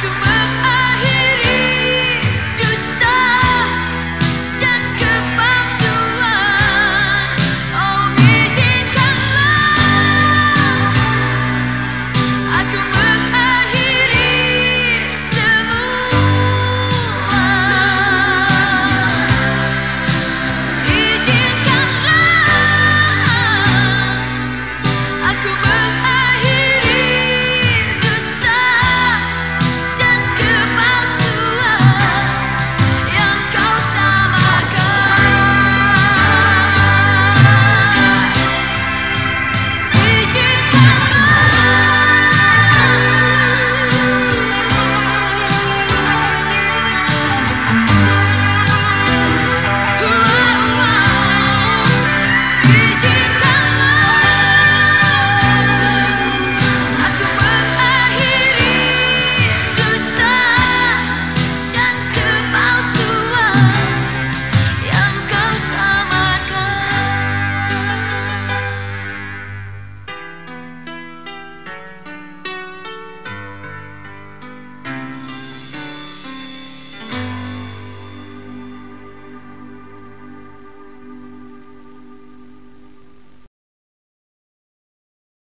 Come at.